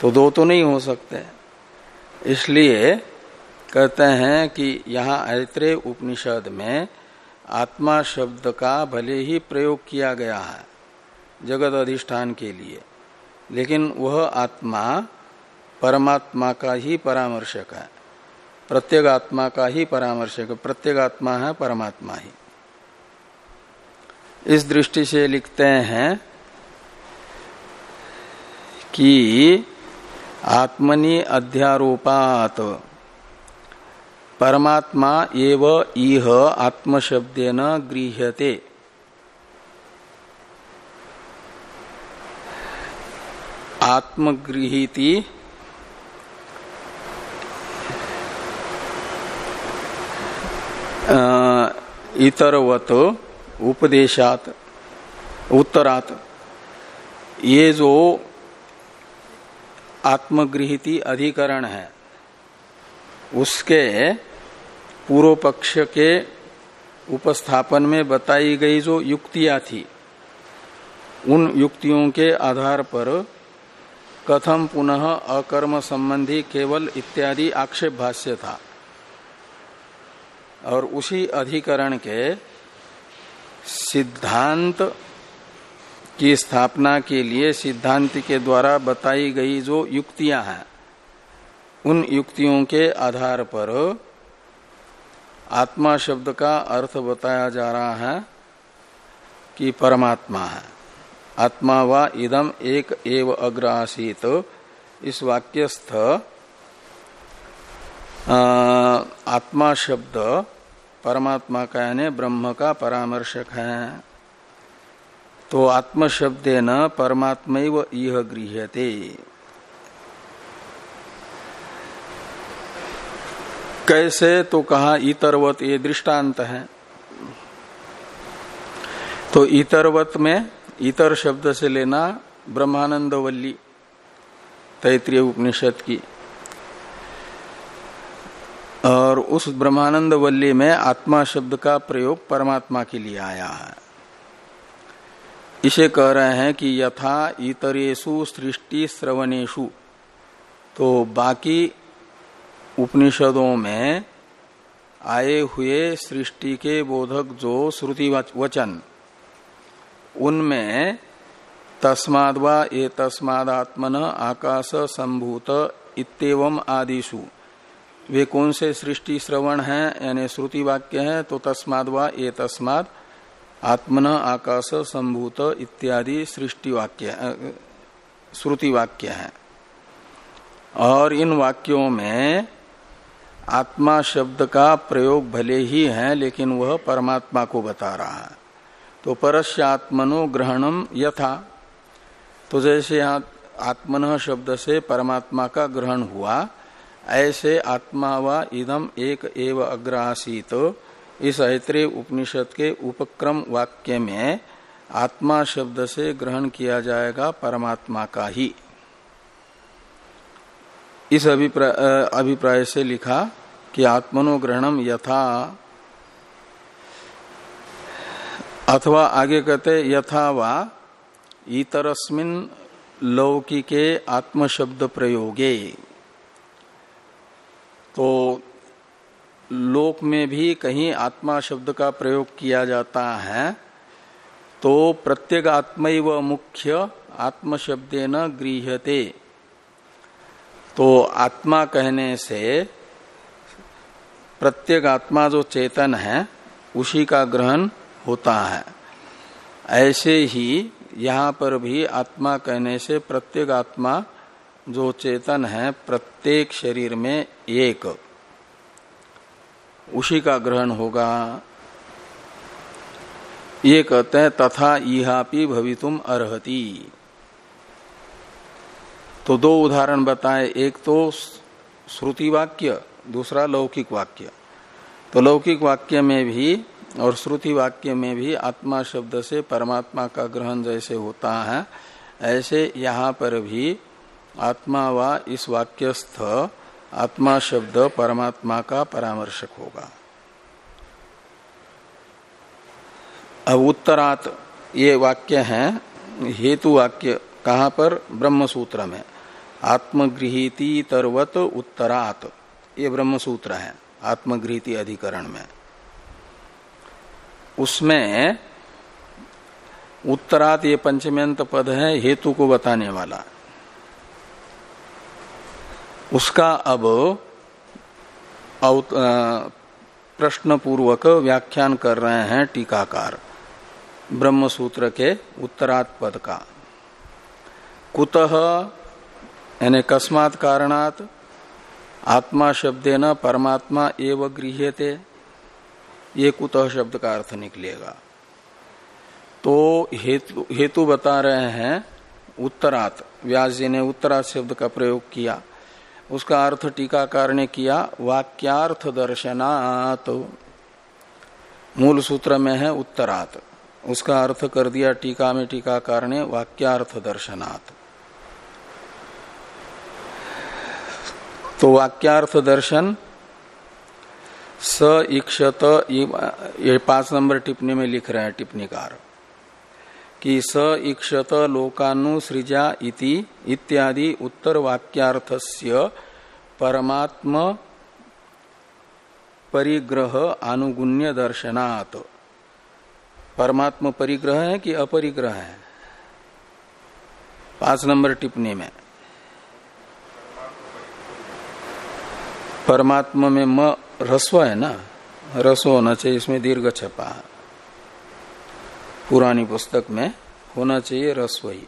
तो दो तो नहीं हो सकते। इसलिए कहते हैं कि यहाँ ऐत्रे उपनिषद में आत्मा शब्द का भले ही प्रयोग किया गया है, जगत अधिष्ठान के लिए। लेकिन वह आत्मा परमात्मा का ही परामर्शक। है प्रत्येक आत्मा का ही परामर्शक। प्रत्येक आत्मा है परमात्मा ही इस दृष्टि से लिखते हैं कि आत्मनि अध्यारोपात परमात्मा एव इह आत्मशब्देन गृह्यते। आत्मगृहीति इतरवत उपदेशात उत्तरात ये जो आत्मगृहिति अधिकरण है उसके पूर्व पक्ष के उपस्थापन में बताई गई जो युक्तियाँ थी उन युक्तियों के आधार पर कथम पुनः अकर्म संबंधी केवल इत्यादि आक्षेप भाष्य था और उसी अधिकरण के सिद्धांत की स्थापना के लिए सिद्धांत के द्वारा बताई गई जो युक्तियाँ हैं, उन युक्तियों के आधार पर आत्मा शब्द का अर्थ बताया जा रहा है कि परमात्मा है। आत्मा व इदम एक एव अग्र आसित इस वाक्यस्थ आत्मा शब्द परमात्मा का यानी ब्रह्म का परामर्शक है। तो आत्म शब्द न परमात्म यह गृह्यते। कैसे तो कहा इतरवत ये दृष्टांत है। तो इतरवत में इतर शब्द से लेना ब्रह्मानंद वल्ली तैतृय उपनिषद की और उस ब्रह्मानंद वल्ली में आत्मा शब्द का प्रयोग परमात्मा के लिए आया है। इसे कह रहे हैं कि यथा इतरेशु सृष्टि श्रवणेशु तो बाकी उपनिषदों में आए हुए सृष्टि के बोधक जो श्रुति वचन, उनमें तस्माद ये तस्मात्मन आकाश संभूत इतम आदिशु वे कौन से सृष्टि श्रवण है, यानी श्रुति वाक्य है तो तस्माद ये तस्माद, आत्मन, आकाश, संभूत इत्यादि सृष्टि वाक्य श्रुति वाक्य है। और इन वाक्यों में आत्मा शब्द का प्रयोग भले ही है, लेकिन वह परमात्मा को बता रहा है। तो परस्य आत्मनो ग्रहणम यथा। तो जैसे यहाँ आत्मन शब्द से परमात्मा का ग्रहण हुआ ऐसे आत्मा व इदम एक एव अग्रासीत इस ऐत्रेय उपनिषद के उपक्रम वाक्य में आत्मा शब्द से ग्रहण किया जाएगा परमात्मा का ही। इस अभिप्राय अभिप्राय से लिखा कि आत्मनो ग्रहणम यथा अथवा आगे कहते यथा वा इतरस्मिन लौकिके आत्मशब्द प्रयोगे। तो लोक में भी कहीं आत्मा शब्द का प्रयोग किया जाता है तो प्रत्येक आत्म व मुख्य आत्म शब्द न गृहते तो आत्मा कहने से प्रत्येक आत्मा जो चेतन है, उसी का ग्रहण होता है। ऐसे ही यहाँ पर भी आत्मा कहने से प्रत्येक आत्मा जो चेतन है, प्रत्येक शरीर में एक। उसी का ग्रहण होगा। ये कहते हैं, तथा इहापी भवितुम अर्ति तो दो उदाहरण बताए। एक तो श्रुति वाक्य, दूसरा लौकिक वाक्य। तो लौकिक वाक्य में भी और श्रुति वाक्य में भी आत्मा शब्द से परमात्मा का ग्रहण जैसे होता है, ऐसे यहाँ पर भी आत्मा व इस वाक्यस्थ आत्मा शब्द परमात्मा का परामर्शक होगा। अब उत्तरात ये वाक्य है, हेतु वाक्य कहाँ पर? ब्रह्म सूत्र में। आत्मगृहिति तरवत उत्तरात। ये ब्रह्म सूत्र है, आत्मगृहिति अधिकरण में। उसमें उत्तरात ये पंचम्यंत पद है, हेतु को बताने वाला। उसका अब प्रश्न पूर्वक व्याख्यान कर रहे हैं टीकाकार। ब्रह्म सूत्र के उत्तरात पद का। कुतः, यानी कस्मात कारणात, आत्मा शब्देन परमात्मा एव गृह्यते। ये कुतः शब्द का अर्थ निकलेगा। तो हेतु हेतु बता रहे हैं उत्तरात। व्यास जी ने उत्तरात शब्द का प्रयोग किया। उसका अर्थ टीकाकार ने किया, वाक्यार्थ दर्शनात्। मूल सूत्र में है उत्तरात। उसका अर्थ कर दिया टीका में टीकाकार ने, वाक्यार्थ दर्शनात्। तो वाक्यार्थ दर्शन, स इक्षत, ये पाँच नंबर टिप्पणी में लिख रहे हैं टिप्पणीकार। कि स इक्षत लोकानुसृजा इति इत्यादि उत्तर वाक्यार्थस्य परमात्म परिग्रह अनुगुण्य दर्शनात्। परमात्म परिग्रह है कि अपरिग्रह है? पाँच नंबर टिप्पणी में। परमात्मा में म रस्व है ना? रसो होना चाहिए, इसमें दीर्घ छपा। है पुरानी पुस्तक में होना चाहिए रसोई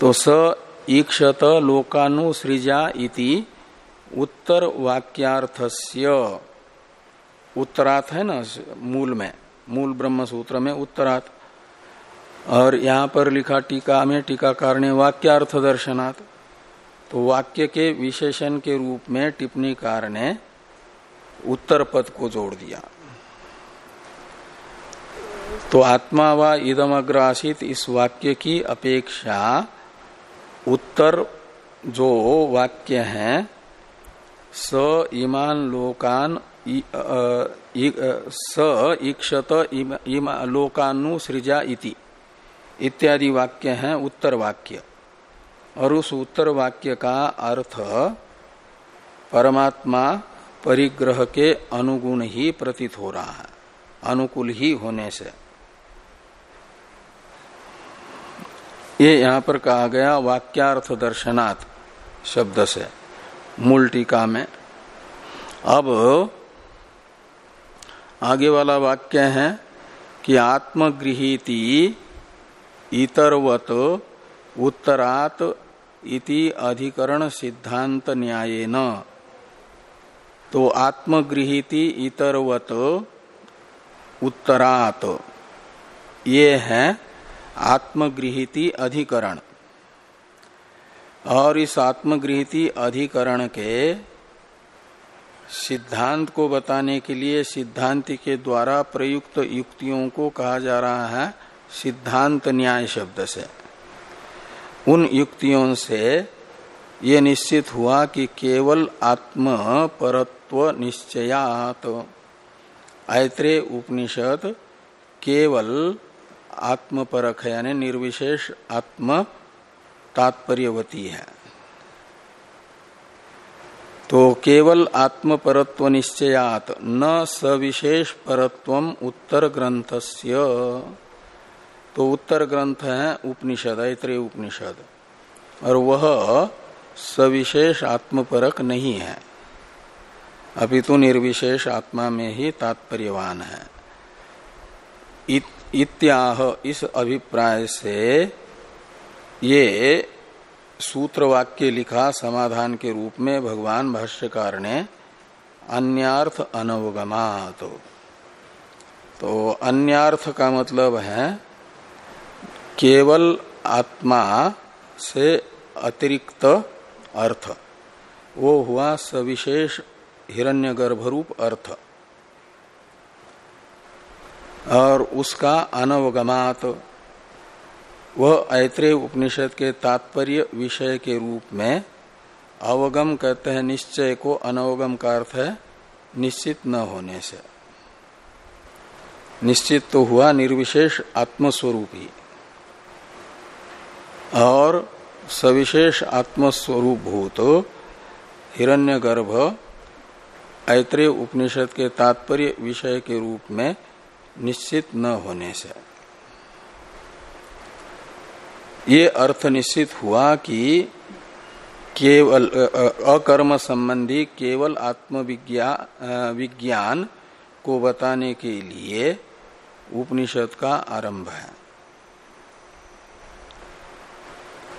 तो स ईक्षत लोकानुसृजा इति उत्तर वाक्यार्थस्य। उत्तरार्थ है ना, मूल में, मूल ब्रह्म सूत्र में उत्तरार्थ। और यहाँ पर लिखा टीका में, टीकाकार ने वाक्यार्थ दर्शनात्। तो वाक्य के विशेषण के रूप में टिप्पणीकार ने उत्तर पद को जोड़ दिया। तो आत्मा व इदमग्रासित इस वाक्य की अपेक्षा उत्तर जो वाक्य है, स ईमान लोकान स ईक्षत लोकानुसृजा इति। इत्यादि वाक्य हैं उत्तर वाक्य। और उस उत्तर वाक्य का अर्थ परमात्मा परिग्रह के अनुगुण ही प्रतीत हो रहा है। अनुकूल ही होने से। ये यहाँ पर कहा गया वाक्यार्थ दर्शनात् शब्द से मूल टीका में। अब आगे वाला वाक्य है कि आत्मगृहीति इतरवत उत्तरात इति अधिकरण सिद्धांत न्याय न तो आत्मगृहीति इतरवत उत्तरात। ये है आत्मगृहीति अधिकरण। और इस आत्मगृहित अधिकरण के सिद्धांत को बताने के लिए सिद्धांति के द्वारा प्रयुक्त युक्तियों को कहा जा रहा है सिद्धांत न्याय शब्द से। उन युक्तियों से ये निश्चित हुआ कि केवल आत्म परत्व निश्चयात। ऐत्रे उपनिषद केवल आत्मपरख यानी निर्विशेष आत्म तात्पर्यवती है। तो केवल आत्म परत्व निश्चयात, न सविशेष परत्व उत्तर ग्रंथस्य। तो उत्तर ग्रंथ है उपनिषद ऐत्रेय उपनिषद। और वह सविशेष आत्मपरक नहीं है। अपितु निर्विशेष आत्मा में ही तात्पर्यवान है। इत्याह, इस अभिप्राय से ये सूत्र वाक्य लिखा समाधान के रूप में भगवान भाष्यकार ने अन्यार्थ अनवगमात। तो अन्यार्थ का मतलब है, केवल आत्मा से अतिरिक्त अर्थ। वो हुआ सविशेष हिरण्यगर्भ रूप अर्थ। और उसका अनवगमात वह ऐत्रेय उपनिषद के तात्पर्य विषय के रूप में अवगम कहते हैं, निश्चय को अनवगम का अर्थ है निश्चित न होने से। निश्चित तो हुआ निर्विशेष आत्मस्वरूप। ही और सविशेष आत्मस्वरूप भूत हिरण्यगर्भ ऐत्रेय उपनिषद के तात्पर्य विषय के रूप में निश्चित न होने से। ये अर्थ निश्चित हुआ कि केवल अकर्म संबंधी केवल आत्मविज्ञान विज्ञान को बताने के लिए उपनिषद का आरंभ है।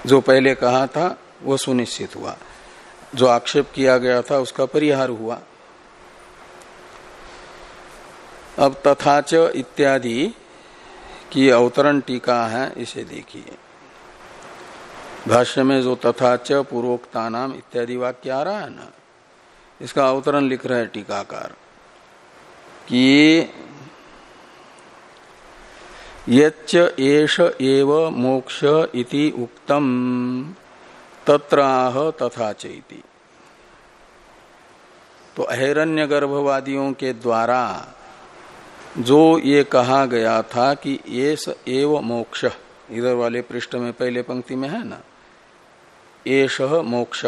जो पहले कहा था, वो सुनिश्चित हुआ। जो आक्षेप किया गया था, उसका परिहार हुआ। अब तथाच इत्यादि की अवतरण टीका है, इसे देखिए। भाष्य में जो तथा च पूर्वोक्ता नाम इत्यादि वाक्य आ रहा है ना, इसका अवतरण लिख रहे हैं टीकाकार कि एष एव मोक्ष इति उक्तम, तत्राह तथा चैति तो अहिरण्य गर्भवादियों के द्वारा जो ये कहा गया था कि ये एव मोक्ष, इधर वाले पृष्ठ में पहले पंक्ति में है ना? एष मोक्ष।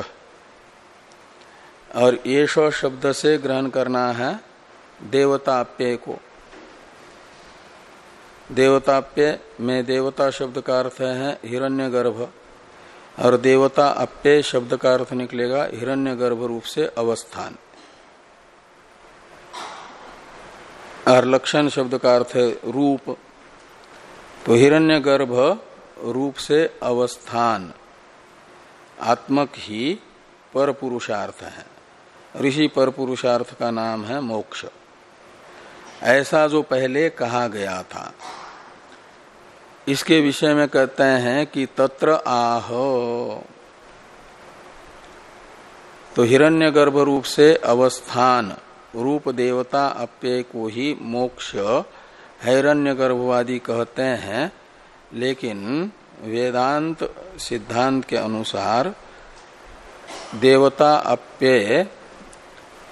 और एष शब्द से ग्रहण करना है देवताप्य को। देवताप्य में देवता शब्द का अर्थ है हिरण्यगर्भ, और देवता अप्य शब्द का अर्थ निकलेगा हिरण्यगर्भ रूप से अवस्थान। और लक्षण शब्द का अर्थ है रूप। तो हिरण्यगर्भ रूप से अवस्थान। आत्मक ही पर पुरुषार्थ है। ऋषि पर पुरुषार्थ का नाम है मोक्ष। ऐसा जो पहले कहा गया था। इसके विषय में कहते हैं कि तत्र आह। तो हिरण्यगर्भ रूप से अवस्थान। रूप देवता अप्यय को ही मोक्ष हैरण्य गर्भवादी कहते हैं। लेकिन वेदांत सिद्धांत के अनुसार देवता अप्य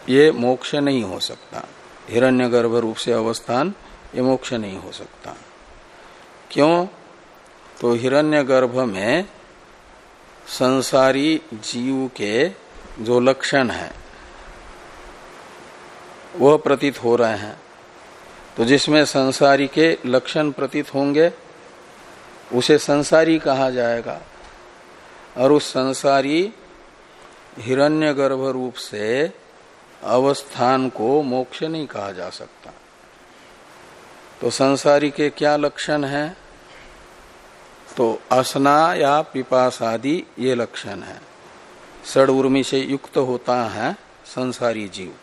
ये मोक्ष नहीं हो सकता। हिरण्यगर्भ रूप से अवस्थान ये मोक्ष नहीं हो सकता। क्यों? तो हिरण्यगर्भ में संसारी जीव के जो लक्षण है वह प्रतीत हो रहे हैं। तो जिसमें संसारी के लक्षण प्रतीत होंगे, उसे संसारी कहा जाएगा। और उस संसारी हिरण्यगर्भ रूप से अवस्थान को मोक्ष नहीं कहा जा सकता। तो संसारी के क्या लक्षण है? तो असना या पिपास आदि ये लक्षण है। सड़ उर्मी से युक्त होता है संसारी जीव।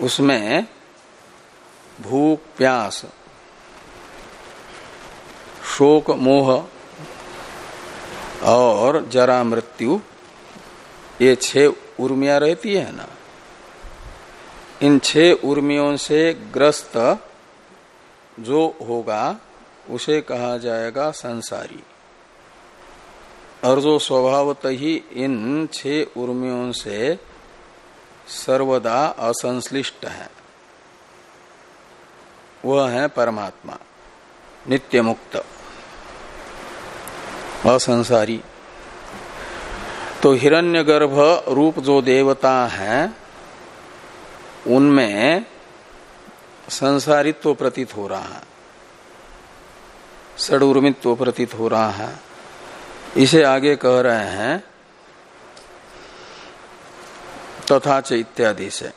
उसमें भूख, प्यास, शोक, मोह और जरा मृत्यु, ये छह उर्मिया रहती है ना? इन छह उर्मियों से ग्रस्त जो होगा, उसे कहा जाएगा संसारी। और जो स्वभावत ही इन छह उर्मियों से सर्वदा असंश्लिष्ट है। वह है परमात्मा नित्य मुक्त असंसारी। तो हिरण्यगर्भ रूप जो देवता है, उनमें संसारित्व प्रतीत हो रहा है, सड़ुर्मित्व प्रतीत हो रहा है। इसे आगे कह रहे हैं तथा च इत्यादि से।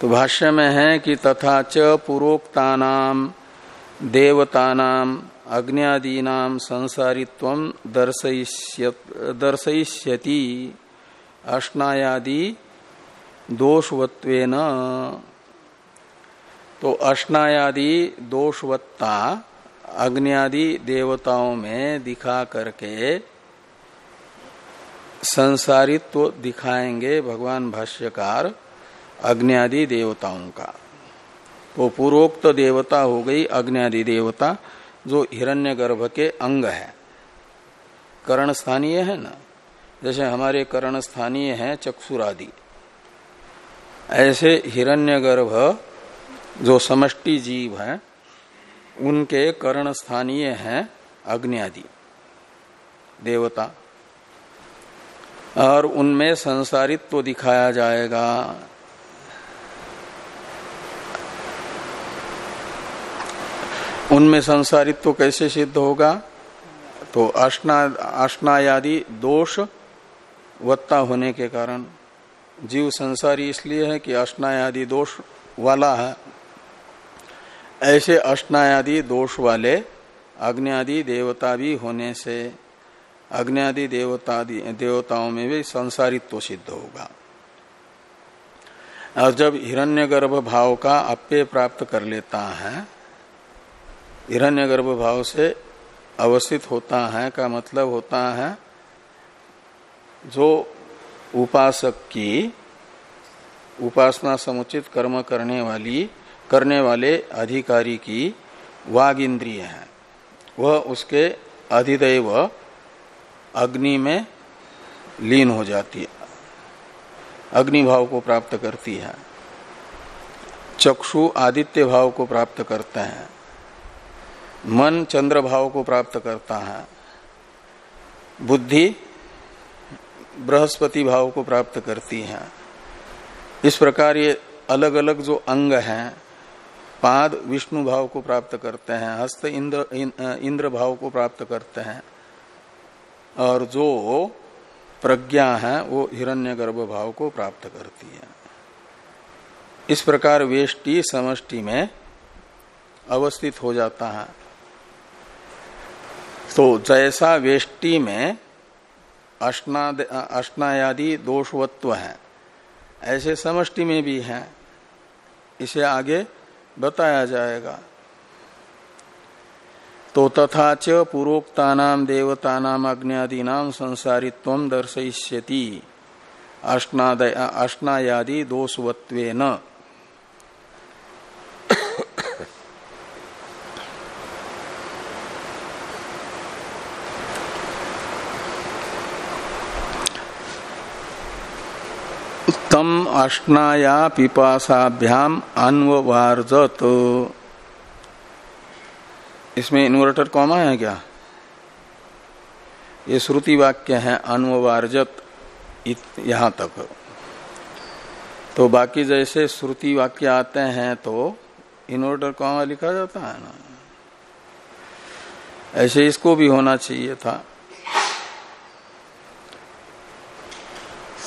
तो भाष्य में है कि तथा च पूर्वोक्ता देवतानाम अग्नियादीना संसारित्व दर्शयिष्यति अष्टायादि दोषवत्वेन तो अष्टायादि दोषवत्ता अग्नियादि देवताओं में दिखा करके संसारित्व दिखाएँगे भगवान भाष्यकार अग्नियादि देवताओं का। तो पूर्वोक्त देवता हो गई अग्नियादि देवता, जो हिरण्यगर्भ के अंग है। करण स्थानीय है ना? जैसे हमारे करण स्थानीय है चक्षुरादि। ऐसे हिरण्यगर्भ जो समष्टि जीव है, उनके करण स्थानीय है अग्नि देवता। और उनमें संसारित्व तो दिखाया जाएगा। उनमें संसारित्व तो कैसे सिद्ध होगा? तो अष्टा अष्टायादि दोष वत्ता होने के कारण। जीव संसारी इसलिए है कि अष्टायादि दोष वाला है। ऐसे अष्टायादि दोष वाले अग्नि आदि देवता भी होने से अग्नि देवता देवताओं में भी संसारित्व सिद्ध होगा। और जब हिरण्यगर्भ भाव का अप्य प्राप्त कर लेता है, हिरण्यगर्भ भाव से अवस्थित होता है का मतलब होता है, जो उपासक की उपासना समुचित कर्म करने वाली, करने वाले अधिकारी की वाग इंद्रिय है, वह उसके अधिदेव अग्नि में लीन हो जाती है। अग्नि भाव को प्राप्त करती है। चक्षु आदित्य भाव को प्राप्त करते हैं। मन चंद्र भाव को प्राप्त करता है। बुद्धि बृहस्पति भाव को प्राप्त करती है। इस प्रकार ये अलग अलग जो अंग हैं, पाद विष्णु भाव को प्राप्त करते हैं, हस्त इंद्र इंद्र भाव को प्राप्त करते हैं। और जो प्रज्ञा है, वो हिरण्यगर्भ भाव को प्राप्त करती है। इस प्रकार वेष्टि समष्टि में अवस्थित हो जाता है। तो जैसा वेष्टि में अष्टायादि दोषवत्व है, ऐसे समष्टि में भी है। इसे आगे बताया जाएगा। तो तथा च पूर्वोक्तानाम देवतानाम अग्नियादीनाम संसारित्व दर्शयति अष्टायादि दोषवत्व न तम अष्टाया पिपासाभ्याम अन्ववार्जत। इसमें इन्वर्टर कॉमा है क्या? ये श्रुति वाक्य है अन्ववारजत यहाँ तक। तो बाकी जैसे श्रुति वाक्य आते हैं तो इन्वर्टर कॉमा लिखा जाता है ना? ऐसे इसको भी होना चाहिए था।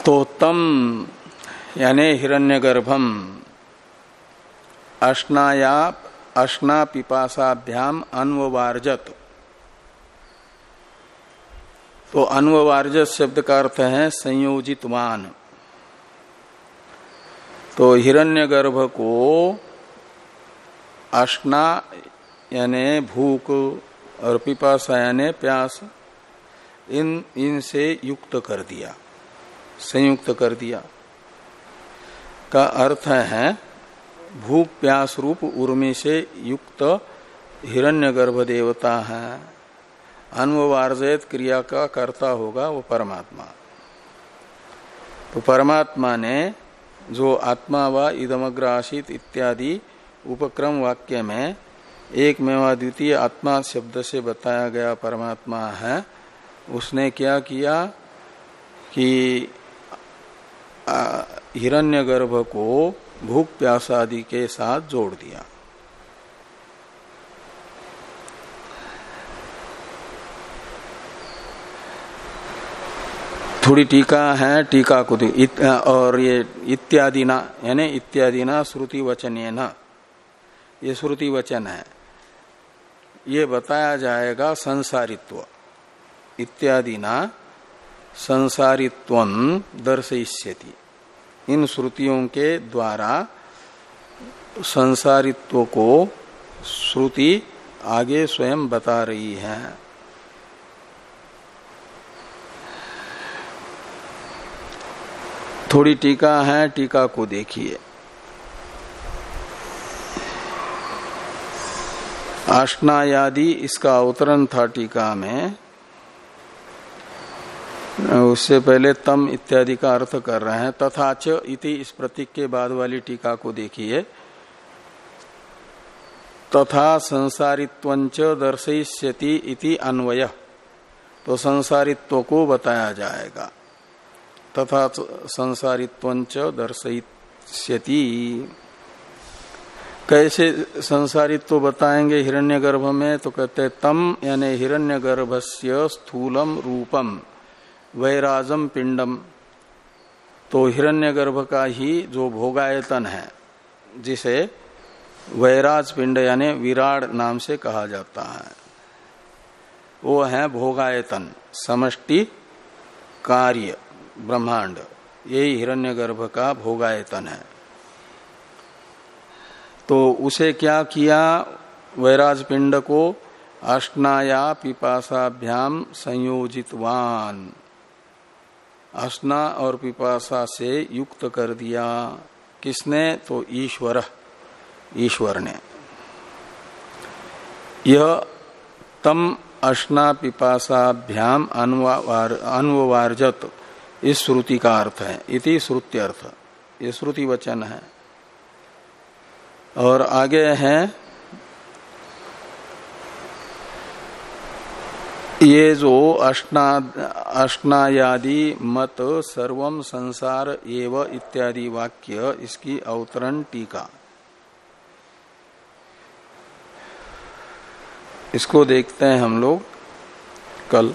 तो तम यानी हिरण्यगर्भम अश्नाया अश्ना पिपासाभ्याम अन्ववारजत। तो अन्ववारजत शब्द का अर्थ है संयोजितवान। तो हिरण्यगर्भ को अश्ना यानी भूख और पिपासा यानी प्यास, इन, इनसे युक्त कर दिया, संयुक्त कर दिया। का अर्थ है भूख प्यास रूप उर्मी से युक्त हिरण्यगर्भ देवता है। अनुवार्जित क्रिया का कर्ता होगा वो परमात्मा। तो परमात्मा ने जो आत्मा व इदमग्र आशित इत्यादि उपक्रम वाक्य में एक मेवा द्वितीय आत्मा शब्द से बताया गया परमात्मा है, उसने क्या किया कि हिरण्यगर्भ को भूख प्यास आदि के साथ जोड़ दिया। थोड़ी टीका है टीका को इत, और ये इत्यादि ना यानी इत्यादि ना श्रुति वचन ये न ये श्रुति वचन है। ये बताया जाएगा संसारित्व। इत्यादि ना संसारित्व दर्शयिष्यति। इन श्रुतियों के द्वारा संसारित्व को श्रुति आगे स्वयं बता रही है। थोड़ी टीका है, टीका को देखिए। आष्नायादि इसका अवतरण था टीका में। उससे पहले तम इत्यादि का अर्थ कर रहे हैं। तथा च इति इस प्रतीक के बाद वाली टीका को देखिए। तथा संसारित्व दर्शयिष्यति इति अन्वय। तो संसारित्व को बताया जाएगा। तथा संसारित्व दर्शयिष्यति। कैसे संसारित्व बताएँगे हिरण्यगर्भ में? तो कहते तम यानी हिरण्यगर्भ से स्थूलम रूपम। वैराजम पिंडम। तो हिरण्यगर्भ का ही जो भोगायतन है, जिसे वैराज पिंड यानी विराड नाम से कहा जाता है, वो है भोगायतन, समष्टि कार्य, ब्रह्मांड। यही हिरण्यगर्भ का भोगायतन है। तो उसे क्या किया? वैराज पिंड को अष्टाया पिपासाभ्याम संयोजितवान। असना और पिपासा से युक्त कर दिया। किसने? तो ईश्वर ईश्वर ने। यह तम अश्ना पिपासाभ्याम अनुवार्जत। इस श्रुति का अर्थ है, इति श्रुत्यर्थ। ये श्रुति वचन है। और आगे है ये जो अष्टा अष्टायादि मत सर्वम संसार एव इत्यादि वाक्य इसकी अवतरण टीका। इसको देखते हैं हम लोग कल।